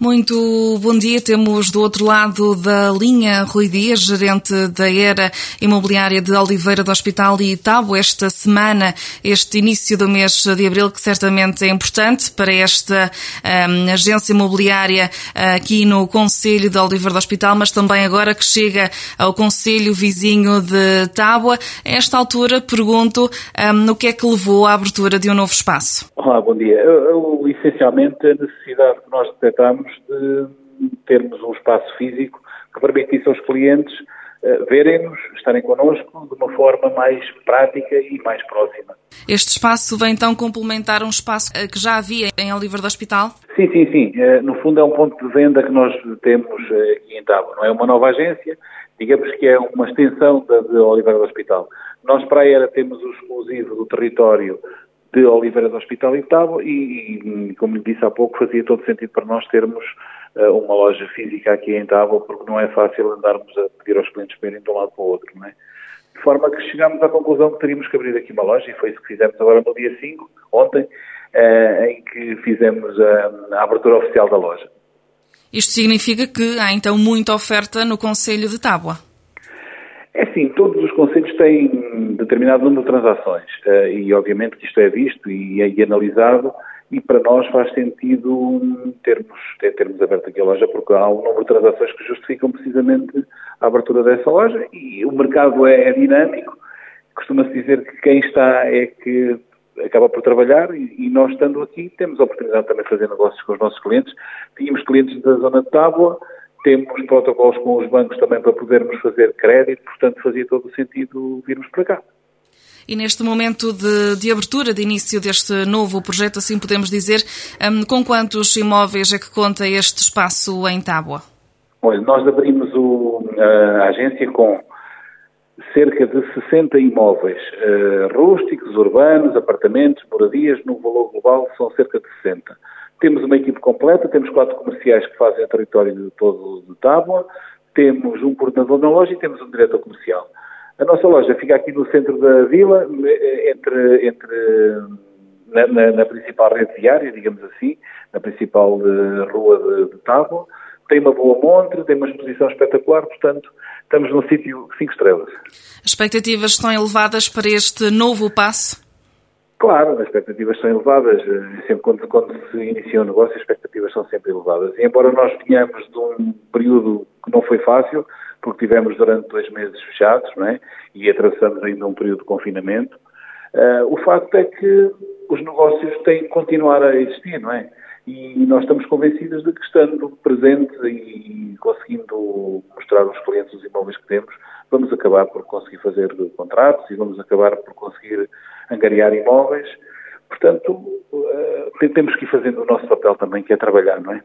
Muito bom dia. Temos do outro lado da linha Rui Dias, gerente da Era Imobiliária de Oliveira do Hospital e Itabo. Esta semana, este início do mês de abril, que certamente é importante para esta um, agência imobiliária uh, aqui no Conselho de Oliveira do Hospital, mas também agora que chega ao Conselho vizinho de Tábua. A esta altura, pergunto um, o que é que levou à abertura de um novo espaço. Olá, bom dia. Essencialmente, a necessidade que nós detectamos de termos um espaço físico que permitisse aos clientes uh, verem-nos, estarem connosco de uma forma mais prática e mais próxima. Este espaço vem então complementar um espaço eh, que já havia em Oliver do Hospital? Sim, sim, sim. Uh, no fundo é um ponto de venda que nós temos aqui em Tábua. Não é uma nova agência, digamos que é uma extensão da de Oliver do Hospital. Nós para a ERA temos o exclusivo do território de Oliveira do Hospital e Tábua e, e, como lhe disse há pouco, fazia todo sentido para nós termos uh, uma loja física aqui em Tábua, porque não é fácil andarmos a pedir aos clientes para irem de um lado para o outro, não é? De forma que chegámos à conclusão que teríamos que abrir aqui uma loja, e foi isso que fizemos agora no dia 5, ontem, uh, em que fizemos a, a abertura oficial da loja. Isto significa que há então muita oferta no Conselho de Tábua? É sim, todos os conselhos têm determinado número de transações uh, e obviamente que isto é visto e, e analisado e para nós faz sentido termos, termos aberto aqui a loja porque há um número de transações que justificam precisamente a abertura dessa loja e o mercado é, é dinâmico. Costuma-se dizer que quem está é que acaba por trabalhar e, nós estando aqui temos a oportunidade também de fazer negócios com os nossos clientes. Tínhamos clientes da zona de Tábua, temos protocolos com os bancos também para podermos fazer crédito, portanto fazia todo o sentido virmos para cá. E neste momento de, de, abertura, de início deste novo projeto, assim podemos dizer, um, com quantos imóveis é que conta este espaço em Tábua? Olha, nós abrimos o, a agência com cerca de 60 imóveis uh, rústicos, urbanos, apartamentos, moradias, no valor global são cerca de 60. Temos uma equipe completa, temos quatro comerciais que fazem o território todo de Tábua, temos um coordenador na loja e temos um diretor comercial. A nossa loja fica aqui no centro da vila, entre, entre na, na, na principal rede viária, digamos assim, na principal de, eh, rua de, de Tábua. Tem uma boa montre, tem uma exposição espetacular, portanto, estamos num sítio cinco estrelas. As expectativas estão elevadas para este novo passo? Claro, as expectativas são elevadas. Eh, sempre quando, quando, se inicia um negócio, as expectativas são sempre elevadas. E embora nós venhamos de um período que não foi fácil, porque tivemos durante dois meses fechados, não é? E atravessamos ainda um período de confinamento, uh, o facto é que os negócios têm que continuar a existir, não é? E nós estamos convencidos de que estando presente e conseguindo mostrar aos clientes os imóveis que temos, vamos acabar por conseguir fazer contratos e vamos acabar por conseguir angariar imóveis. Portanto, uh, temos que ir fazendo o nosso papel também, que é trabalhar, não é?